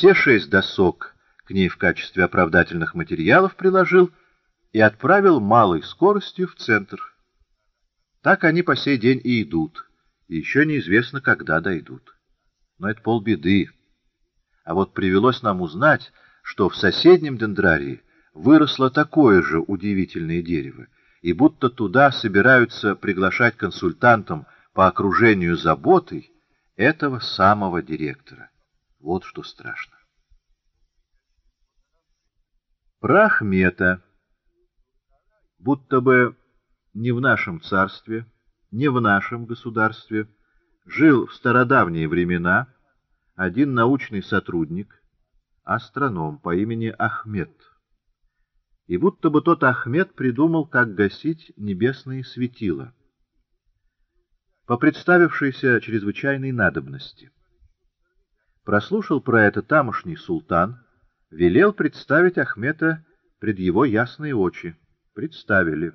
все шесть досок к ней в качестве оправдательных материалов приложил и отправил малой скоростью в центр. Так они по сей день и идут, и еще неизвестно, когда дойдут. Но это полбеды. А вот привелось нам узнать, что в соседнем дендрарии выросло такое же удивительное дерево, и будто туда собираются приглашать консультантам по окружению заботой этого самого директора. Вот что страшно. Прах мета. Будто бы не в нашем царстве, не в нашем государстве жил в стародавние времена один научный сотрудник, астроном по имени Ахмед. И будто бы тот Ахмед придумал, как гасить небесные светила по представившейся чрезвычайной надобности. Прослушал про это тамошний султан, велел представить Ахмета пред его ясные очи. Представили.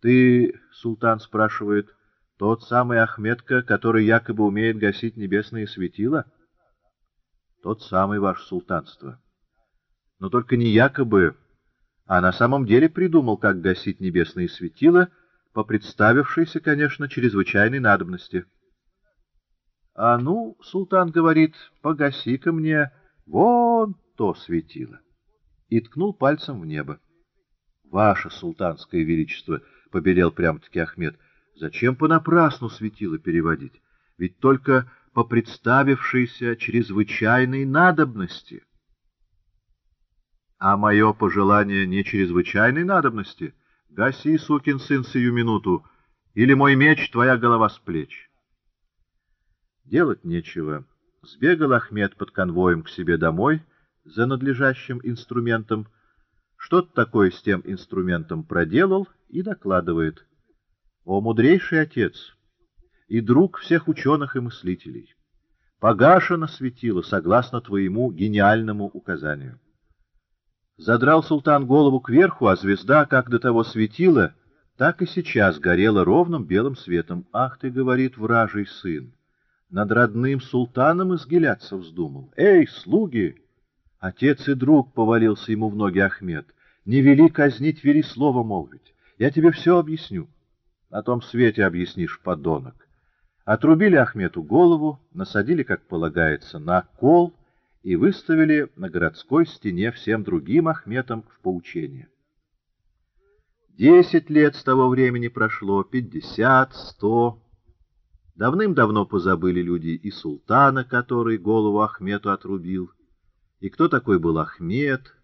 «Ты, — султан спрашивает, — тот самый Ахметка, который якобы умеет гасить небесные светила?» «Тот самый, ваше султанство. Но только не якобы, а на самом деле придумал, как гасить небесные светила — по представившейся, конечно, чрезвычайной надобности. — А ну, султан говорит, погаси-ка мне вон то светило. И ткнул пальцем в небо. — Ваше султанское величество, — побелел прям-таки Ахмед, — зачем понапрасну светило переводить? Ведь только по представившейся чрезвычайной надобности. — А мое пожелание не чрезвычайной надобности — Гаси, сукин сын, сию минуту, или мой меч, твоя голова с плеч. Делать нечего. Сбегал Ахмед под конвоем к себе домой за надлежащим инструментом, что-то такое с тем инструментом проделал и докладывает. О, мудрейший отец и друг всех ученых и мыслителей! Погашено светило, согласно твоему гениальному указанию. Задрал султан голову кверху, а звезда, как до того светила, так и сейчас горела ровным белым светом. «Ах ты, — говорит вражий сын, — над родным султаном изгиляться вздумал. Эй, слуги!» Отец и друг повалился ему в ноги Ахмед. «Не вели казнить, вели слово молвить. Я тебе все объясню. На том свете объяснишь, подонок». Отрубили Ахмету голову, насадили, как полагается, на кол — и выставили на городской стене всем другим Ахметам в поучение. Десять лет с того времени прошло, пятьдесят, сто. Давным-давно позабыли люди и султана, который голову Ахмету отрубил, и кто такой был Ахмед,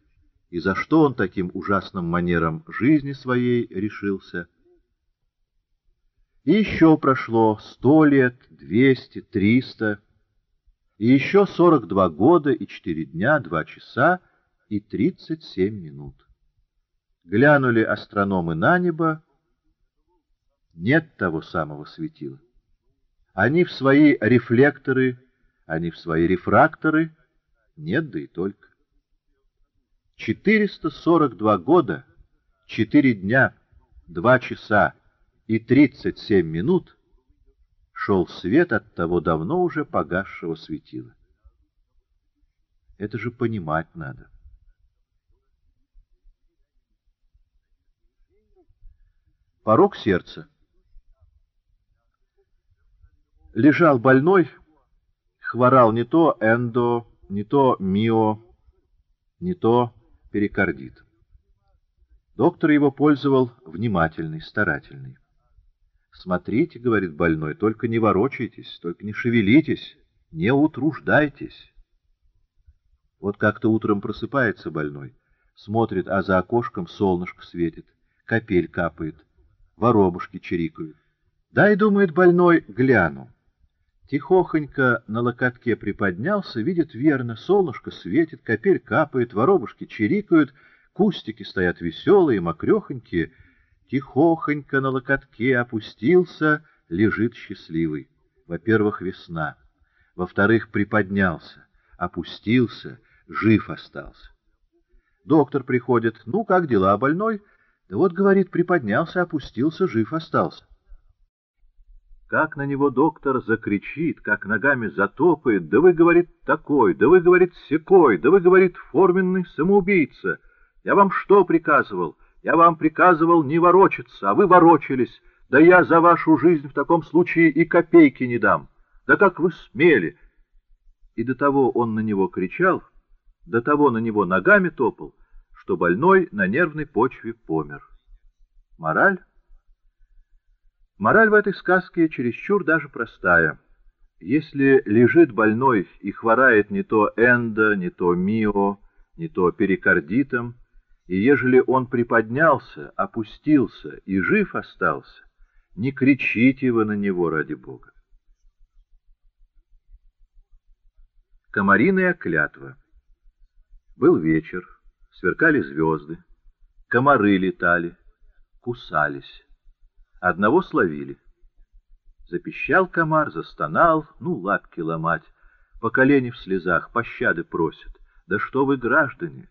и за что он таким ужасным манером жизни своей решился. И еще прошло сто лет, двести, триста и еще 42 года и 4 дня, 2 часа и 37 минут. Глянули астрономы на небо, нет того самого светила. Они в свои рефлекторы, они в свои рефракторы, нет да и только. 442 года, 4 дня, 2 часа и 37 минут — шел свет от того давно уже погасшего светила. Это же понимать надо. Порог сердца. Лежал больной, хворал не то эндо, не то мио, не то перикардит. Доктор его пользовал внимательный, старательный. «Смотрите, — говорит больной, — только не ворочайтесь, только не шевелитесь, не утруждайтесь». Вот как-то утром просыпается больной, смотрит, а за окошком солнышко светит, капель капает, воробушки чирикают. Дай, думает больной, гляну. Тихохонько на локотке приподнялся, видит верно, солнышко светит, капель капает, воробушки чирикают, кустики стоят веселые, мокрехонькие — тихохонько на локотке опустился, лежит счастливый. Во-первых, весна. Во-вторых, приподнялся, опустился, жив остался. Доктор приходит. Ну, как дела, больной? Да вот, говорит, приподнялся, опустился, жив остался. Как на него доктор закричит, как ногами затопает, да вы, говорит, такой, да вы, говорит, секой, да вы, говорит, форменный самоубийца. Я вам что приказывал? Я вам приказывал не ворочаться, а вы ворочались. Да я за вашу жизнь в таком случае и копейки не дам. Да как вы смели? И до того он на него кричал, до того на него ногами топал, что больной на нервной почве помер. Мораль? Мораль в этой сказке чересчур даже простая. Если лежит больной и хворает не то эндо, не то мио, не то перикардитом, и ежели он приподнялся, опустился и жив остался, не кричите вы на него ради Бога. Комариная клятва. Был вечер, сверкали звезды, комары летали, кусались. Одного словили. Запищал комар, застонал, ну, лапки ломать, по колени в слезах, пощады просит. Да что вы, граждане,